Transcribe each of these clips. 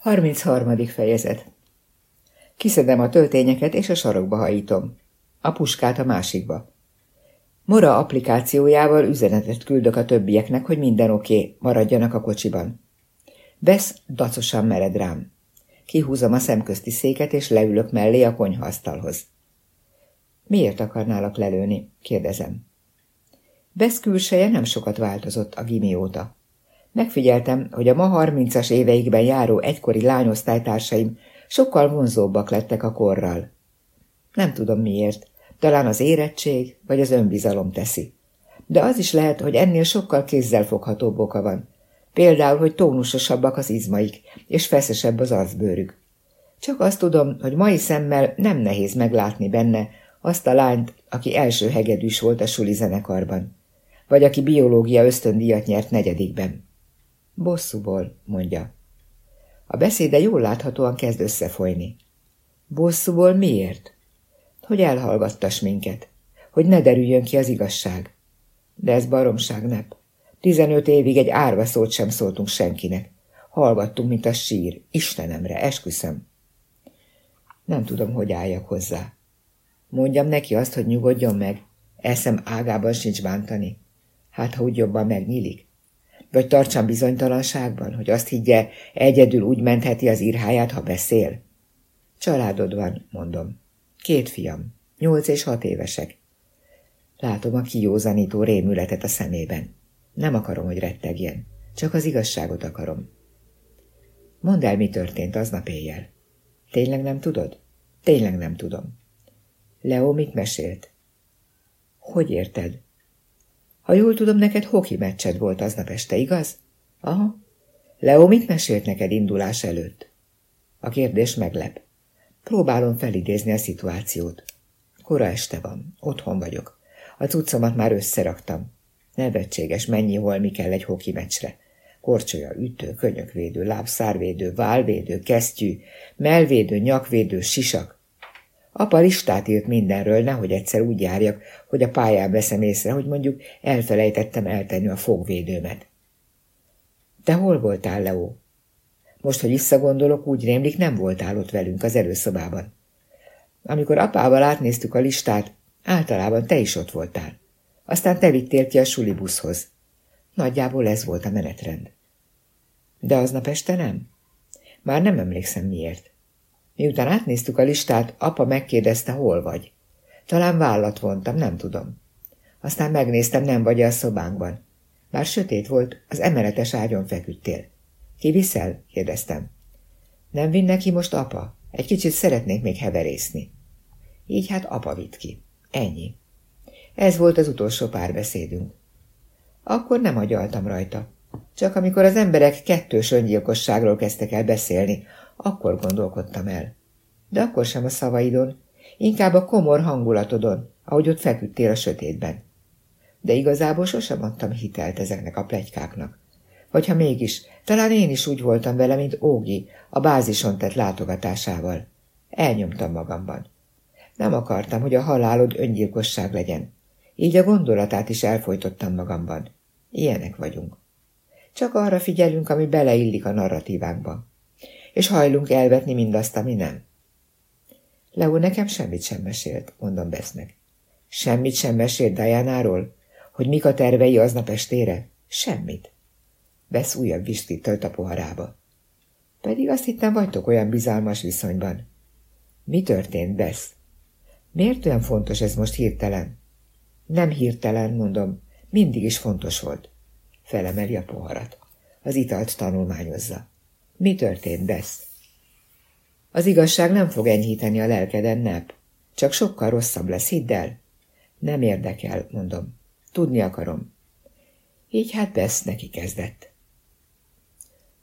33. fejezet Kiszedem a töltényeket, és a sarokba hajítom. A puskát a másikba. Mora applikációjával üzenetet küldök a többieknek, hogy minden oké, okay, maradjanak a kocsiban. Besz dacosan mered rám. Kihúzom a szemközti széket, és leülök mellé a konyhaasztalhoz. Miért akarnálak lelőni? kérdezem. Besz külseje nem sokat változott a gimi óta. Megfigyeltem, hogy a ma harmincas éveikben járó egykori lányosztálytársaim sokkal vonzóbbak lettek a korral. Nem tudom miért, talán az érettség vagy az önbizalom teszi. De az is lehet, hogy ennél sokkal kézzelfoghatóbb oka van. Például, hogy tónusosabbak az izmaik, és feszesebb az arcbőrük. Csak azt tudom, hogy mai szemmel nem nehéz meglátni benne azt a lányt, aki első hegedűs volt a suli zenekarban, vagy aki biológia ösztöndíjat nyert negyedikben. Bosszúból, mondja. A beszéde jól láthatóan kezd összefolyni. Bosszúból miért? Hogy elhallgattas minket, hogy ne derüljön ki az igazság. De ez baromság nep. Tizenöt évig egy árva szót sem szóltunk senkinek. Hallgattunk, mint a sír. Istenemre, esküszöm. Nem tudom, hogy álljak hozzá. Mondjam neki azt, hogy nyugodjon meg. Eszem ágában sincs bántani. Hát, ha úgy jobban megnyílik. Vagy tartsam bizonytalanságban, hogy azt higgye, egyedül úgy mentheti az írháját, ha beszél? Családod van, mondom. Két fiam, nyolc és hat évesek. Látom a kijózanító rémületet a szemében. Nem akarom, hogy rettegjen. Csak az igazságot akarom. Mondd el, mi történt aznap éjjel. Tényleg nem tudod? Tényleg nem tudom. Leo mit mesélt? Hogy érted? Ha jól tudom, neked hoki meccsed volt aznap este, igaz? Aha. Leo mit mesélt neked indulás előtt? A kérdés meglep. Próbálom felidézni a szituációt. Kora este van, otthon vagyok. A cuccomat már összeraktam. Nevetséges, mennyi hol mi kell egy hoki meccsre. Korcsolya, ütő, könyökvédő, lábszárvédő, válvédő, kesztyű, melvédő, nyakvédő, sisak. Apa listát írt mindenről, nehogy egyszer úgy járjak, hogy a pályán veszem észre, hogy mondjuk elfelejtettem eltenni a fogvédőmet. Te hol voltál, Leo? Most, hogy visszagondolok, úgy rémlik, nem voltál ott velünk az előszobában. Amikor apával átnéztük a listát, általában te is ott voltál. Aztán te vittél ki a suli buszhoz. Nagyjából ez volt a menetrend. De aznap este nem? Már nem emlékszem miért. Miután átnéztük a listát, apa megkérdezte, hol vagy. Talán vállat vontam, nem tudom. Aztán megnéztem, nem vagy a szobánkban. Bár sötét volt, az emeletes ágyon feküdtél. Ki viszel? kérdeztem. Nem vinn neki most apa? Egy kicsit szeretnék még heverészni. Így hát apa vitt ki. Ennyi. Ez volt az utolsó párbeszédünk. Akkor nem agyaltam rajta. Csak amikor az emberek kettős öngyilkosságról kezdtek el beszélni, akkor gondolkodtam el. De akkor sem a szavaidon, inkább a komor hangulatodon, ahogy ott feküdtél a sötétben. De igazából sosem adtam hitelt ezeknek a plegykáknak. Vagy ha mégis, talán én is úgy voltam vele, mint Ógi a bázison tett látogatásával. Elnyomtam magamban. Nem akartam, hogy a halálod öngyilkosság legyen. Így a gondolatát is elfolytottam magamban. Ilyenek vagyunk. Csak arra figyelünk, ami beleillik a narratívánkba és hajlunk elvetni mindazt, ami nem. Leo nekem semmit sem mesélt, mondom Besznek. Semmit sem mesélt Diana-ról? Hogy mik a tervei aznap estére? Semmit. Besz újabb viszkit tölt a poharába. Pedig azt hittem, vagytok olyan bizalmas viszonyban. Mi történt, Besz? Miért olyan fontos ez most hirtelen? Nem hirtelen, mondom, mindig is fontos volt. Felemeli a poharat. Az italt tanulmányozza. Mi történt, Besz? Az igazság nem fog enyhíteni a lelkeden, nep. Csak sokkal rosszabb lesz, hidd el. Nem érdekel, mondom. Tudni akarom. Így hát Besz neki kezdett.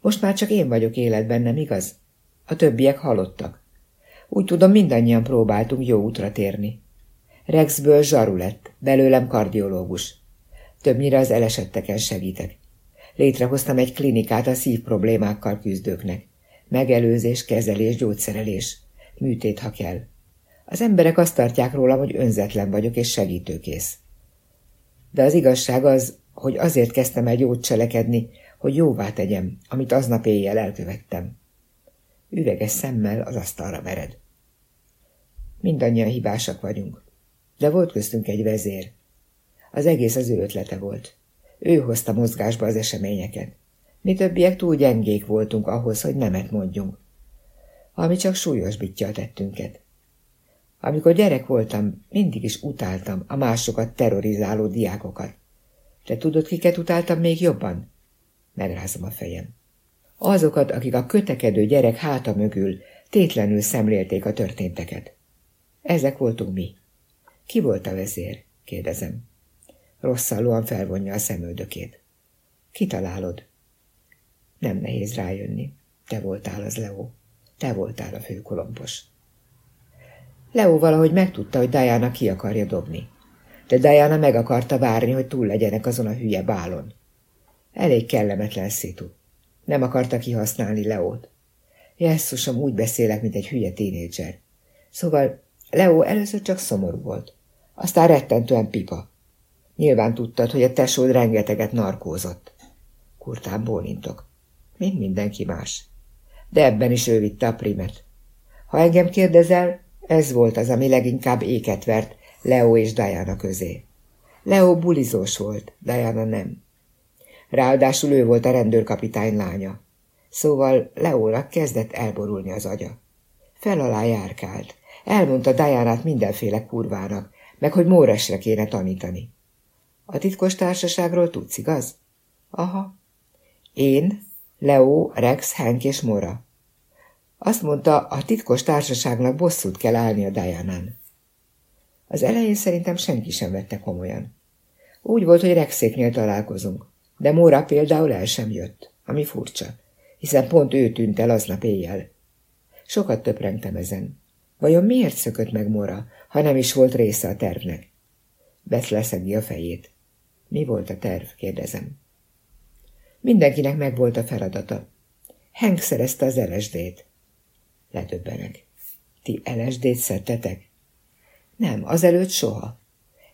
Most már csak én vagyok életben, nem igaz? A többiek halottak. Úgy tudom, mindannyian próbáltunk jó útra térni. Rexből zsaru lett, belőlem kardiológus. Többnyire az elesetteken segítek. Létrehoztam egy klinikát a szívproblémákkal küzdőknek. Megelőzés, kezelés, gyógyszerelés. Műtét, ha kell. Az emberek azt tartják rólam, hogy önzetlen vagyok és segítőkész. De az igazság az, hogy azért kezdtem el jót cselekedni, hogy jóvá tegyem, amit aznap éjjel elkövettem. Üveges szemmel az asztalra mered. Mindannyian hibásak vagyunk, de volt köztünk egy vezér. Az egész az ő ötlete volt. Ő hozta mozgásba az eseményeket. Mi többiek túl gyengék voltunk ahhoz, hogy nemet mondjunk. Ami csak súlyosbítja a tettünket. Amikor gyerek voltam, mindig is utáltam a másokat terrorizáló diákokat. Te tudod, kiket utáltam még jobban? Megrázom a fejem. Azokat, akik a kötekedő gyerek háta mögül tétlenül szemlélték a történteket. Ezek voltunk mi. Ki volt a vezér? kérdezem. Rosszallóan felvonja a szemöldökét. Kitalálod? Nem nehéz rájönni. Te voltál az Leo. Te voltál a főkolompos. Leo valahogy megtudta, hogy Diana ki akarja dobni. De Diana meg akarta várni, hogy túl legyenek azon a hülye bálon. Elég kellemetlen szitu. Nem akarta kihasználni Leót. Jesszusom, úgy beszélek, mint egy hülye tínédzser. Szóval Leo először csak szomorú volt. Aztán rettentően pipa. Nyilván tudtad, hogy a tesód rengeteget narkózott. Kurtán bólintok. Mint mindenki más. De ebben is ő vitte a primet. Ha engem kérdezel, ez volt az, ami leginkább éket vert Leo és Diana közé. Leo bulizós volt, Diana nem. Ráadásul ő volt a rendőrkapitány lánya. Szóval Leónak kezdett elborulni az agya. Fel alá járkált. Elmondta Dianát mindenféle kurvának, meg hogy Móresre kéne tanítani. A titkos társaságról tudsz, igaz? Aha. Én, Leo, Rex, Hank és Mora. Azt mondta, a titkos társaságnak bosszút kell állni a Dianán. Az elején szerintem senki sem vette komolyan. Úgy volt, hogy Rexéknél találkozunk, de Mora például el sem jött, ami furcsa, hiszen pont ő tűnt el aznap éjjel. Sokat töprengtem ezen. Vajon miért szökött meg Mora, ha nem is volt része a tervnek? Beth leszegi a fejét. Mi volt a terv, kérdezem. Mindenkinek megvolt a feladata. Hank szerezte az LSD-t. Ledöbbenek. Ti LSD-t szedtetek? Nem, azelőtt soha.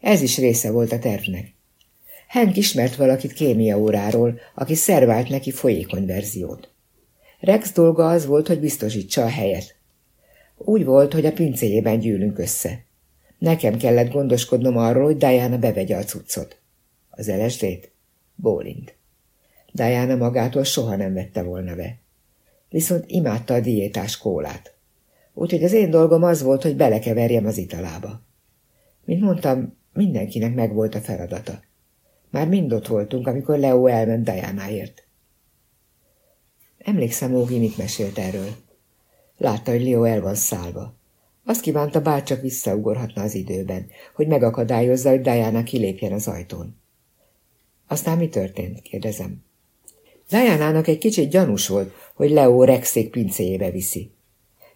Ez is része volt a tervnek. Hank ismert valakit kémia óráról, aki szervált neki folyékony verziót. Rex dolga az volt, hogy biztosítsa a helyet. Úgy volt, hogy a pincéjében gyűlünk össze. Nekem kellett gondoskodnom arról, hogy Diana bevegye a cuccot. Az LSD-t? Bólint. Diana magától soha nem vette volna be viszont imádta a diétás kólát. Úgyhogy az én dolgom az volt, hogy belekeverjem az italába. Mint mondtam, mindenkinek megvolt a feladata. Már mind ott voltunk, amikor Leo elment Dianáért. Emlékszem, Ógi mit mesélt erről. Látta, hogy Leo el van szállva. Azt kívánta, bárcsak visszaugorhatna az időben, hogy megakadályozza, hogy Diana kilépjen az ajtón. Aztán mi történt? kérdezem. Diana-nak egy kicsit gyanús volt, hogy Leo Rexék pincéjébe viszi.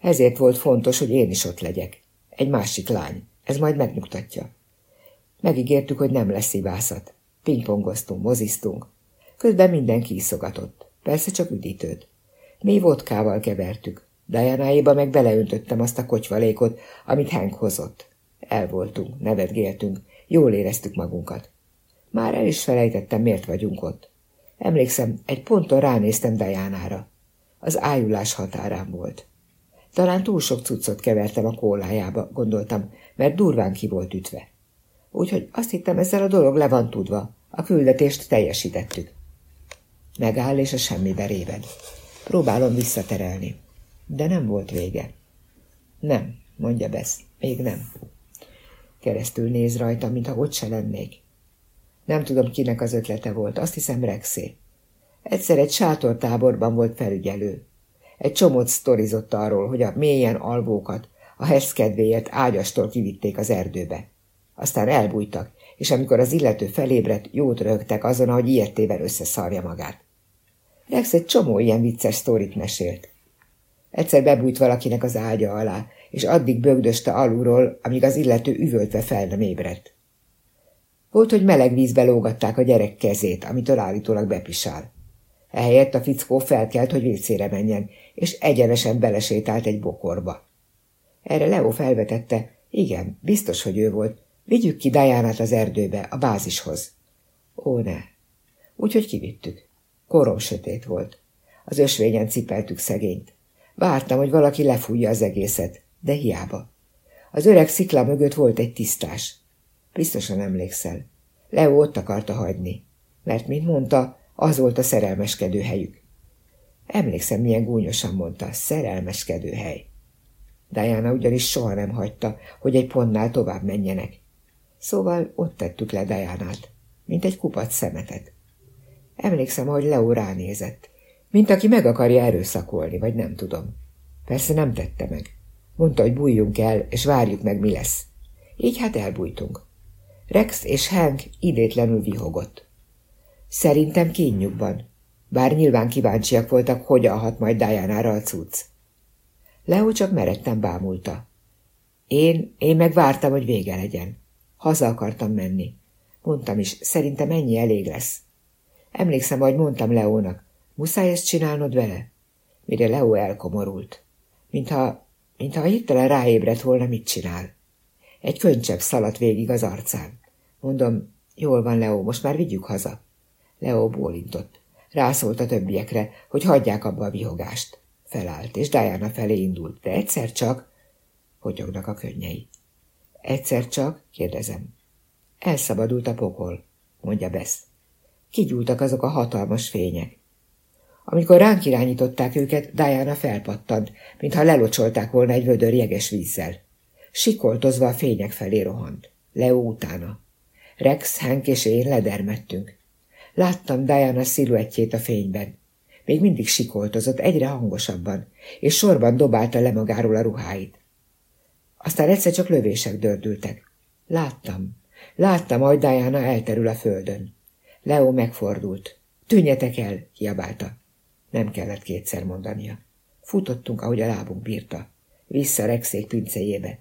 Ezért volt fontos, hogy én is ott legyek. Egy másik lány. Ez majd megnyugtatja. Megígértük, hogy nem lesz szibászat. Pingpongoztunk, moziztunk. Közben mindenki iszogatott. Persze csak üdítőt. Mi vodkával kevertük. Dianáéba meg beleöntöttem azt a kocsvalékot, amit Hank hozott. El voltunk, nevetgéltünk, jól éreztük magunkat. Már el is felejtettem, miért vagyunk ott. Emlékszem, egy ponton ránéztem Dajánára. Az ájulás határán volt. Talán túl sok cuccot kevertem a kólájába, gondoltam, mert durván ki volt ütve. Úgyhogy azt hittem, ezzel a dolog le van tudva. A küldetést teljesítettük. Megáll, és a semmibe réved. Próbálom visszaterelni. De nem volt vége. Nem, mondja Besz, még nem. Keresztül néz rajta, mintha ott se lennék. Nem tudom, kinek az ötlete volt, azt hiszem Rexé. Egyszer egy sátortáborban volt felügyelő. Egy csomót sztorizott arról, hogy a mélyen alvókat a hez kedvéért ágyastól kivitték az erdőbe. Aztán elbújtak, és amikor az illető felébredt, jót rögtek azon, hogy ilyettével összeszarja magát. Rex egy csomó ilyen vicces sztorit mesélt. Egyszer bebújt valakinek az ágya alá, és addig bögdöste alulról, amíg az illető üvöltve fel nem ébredt. Volt, hogy meleg vízbe lógatták a gyerek kezét, amitől állítólag bepisál. Ehelyett a fickó felkelt, hogy vécére menjen, és egyenesen belesétált egy bokorba. Erre Leo felvetette, igen, biztos, hogy ő volt. Vigyük ki Dajánát az erdőbe, a bázishoz. Ó, ne. Úgyhogy kivittük. Korom sötét volt. Az ösvényen cipeltük szegényt. Vártam, hogy valaki lefújja az egészet, de hiába. Az öreg szikla mögött volt egy tisztás. Biztosan emlékszel. Leo ott akarta hagyni, mert, mint mondta, az volt a szerelmeskedő helyük. Emlékszem, milyen gúnyosan mondta, szerelmeskedő hely. Diana ugyanis soha nem hagyta, hogy egy pontnál tovább menjenek. Szóval ott tettük le Dianát, mint egy kupac szemetet. Emlékszem, hogy Leo ránézett, mint aki meg akarja erőszakolni, vagy nem tudom. Persze nem tette meg. Mondta, hogy bújjunk el, és várjuk meg, mi lesz. Így hát elbújtunk. Rex és Hank idétlenül vihogott. Szerintem kínjukban, bár nyilván kíváncsiak voltak, hogyan hat majd Diana-ra a cucc. Leo csak meredten bámulta. Én, én meg vártam, hogy vége legyen. Haza akartam menni. Mondtam is, szerintem ennyi elég lesz. Emlékszem, hogy mondtam Leónak, muszáj ezt csinálnod vele? Mire Leo elkomorult. Mintha, mintha hirtelen ráébredt volna, mit csinál. Egy könycsepp szaladt végig az arcán. Mondom, jól van, Leo, most már vigyük haza. Leo bólintott. Rászólt a többiekre, hogy hagyják abba a vihogást. Felállt, és Diana felé indult, de egyszer csak... Hogyognak a könnyei. Egyszer csak, kérdezem. Elszabadult a pokol, mondja Besz. Kigyúltak azok a hatalmas fények. Amikor ránk irányították őket, Diana felpattant, mintha lelocsolták volna egy vödör jeges vízzel. Sikoltozva a fények felé rohant. Leo utána. Rex, Hank és én ledermettünk. Láttam Diana sziluettjét a fényben. Még mindig sikoltozott, egyre hangosabban, és sorban dobálta le magáról a ruháit. Aztán egyszer csak lövések dördültek. Láttam. Láttam, hogy Diana elterül a földön. Leo megfordult. Tűnjetek el, kiabálta. Nem kellett kétszer mondania. Futottunk, ahogy a lábunk bírta. Vissza Rexék pincéjébe.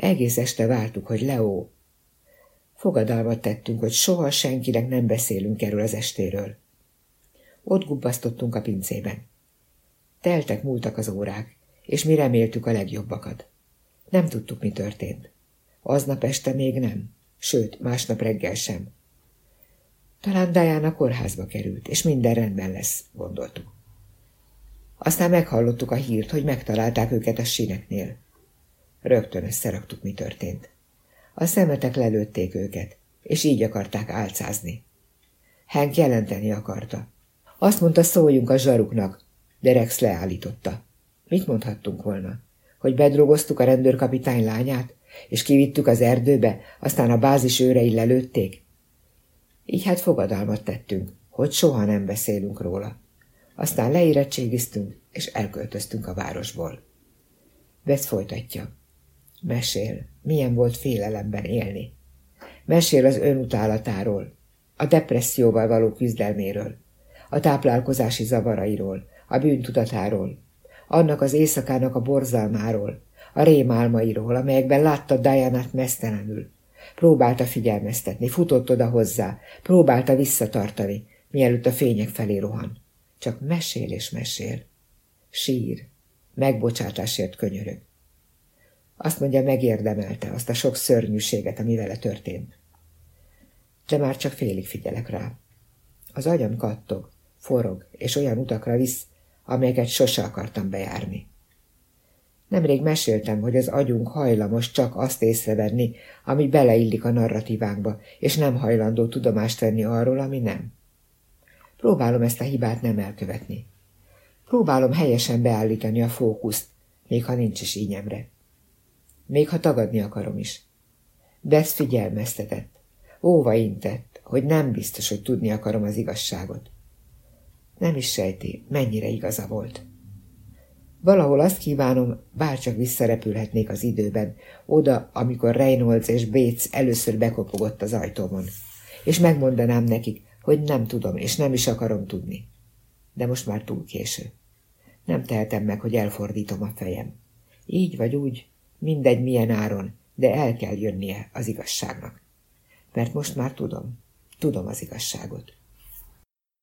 Egész este vártuk, hogy Leo... Fogadalmat tettünk, hogy soha senkinek nem beszélünk erről az estéről. Ott gubbasztottunk a pincében. Teltek múltak az órák, és mi reméltük a legjobbakat. Nem tudtuk, mi történt. Aznap este még nem, sőt, másnap reggel sem. Talán Diana kórházba került, és minden rendben lesz, gondoltuk. Aztán meghallottuk a hírt, hogy megtalálták őket a sineknél. Rögtön összeraktuk, mi történt. A szemetek lelőtték őket, és így akarták álcázni. Hank jelenteni akarta. Azt mondta, szóljunk a zsaruknak, de Rex leállította. Mit mondhattunk volna? Hogy bedrogoztuk a rendőrkapitány lányát, és kivittük az erdőbe, aztán a bázis őrei lelőtték? Így hát fogadalmat tettünk, hogy soha nem beszélünk róla. Aztán leérettségiztünk, és elköltöztünk a városból. Vesz folytatja. Mesél, milyen volt félelemben élni. Mesél az önutálatáról, a depresszióval való küzdelméről, a táplálkozási zavarairól, a bűntudatáról, annak az éjszakának a borzalmáról, a rémálmairól, amelyekben látta Diana-t mesztelenül. Próbálta figyelmeztetni, futott oda hozzá, próbálta visszatartani, mielőtt a fények felé rohan. Csak mesél és mesél. Sír, megbocsátásért könyörög. Azt mondja, megérdemelte azt a sok szörnyűséget, ami vele történt. De már csak félig figyelek rá. Az agyam kattog, forog, és olyan utakra visz, amelyeket sose akartam bejárni. Nemrég meséltem, hogy az agyunk hajlamos csak azt észrevenni, ami beleillik a narratívánkba, és nem hajlandó tudomást venni arról, ami nem. Próbálom ezt a hibát nem elkövetni. Próbálom helyesen beállítani a fókuszt, még ha nincs is ínyemre. Még ha tagadni akarom is. Besz figyelmeztetett, óva intett, hogy nem biztos, hogy tudni akarom az igazságot. Nem is sejti, mennyire igaza volt. Valahol azt kívánom, bárcsak visszarepülhetnék az időben, oda, amikor Reynolds és Bates először bekopogott az ajtómon, és megmondanám nekik, hogy nem tudom, és nem is akarom tudni. De most már túl késő. Nem tehetem meg, hogy elfordítom a fejem. Így vagy úgy, mindegy milyen áron, de el kell jönnie az igazságnak. Mert most már tudom, tudom az igazságot.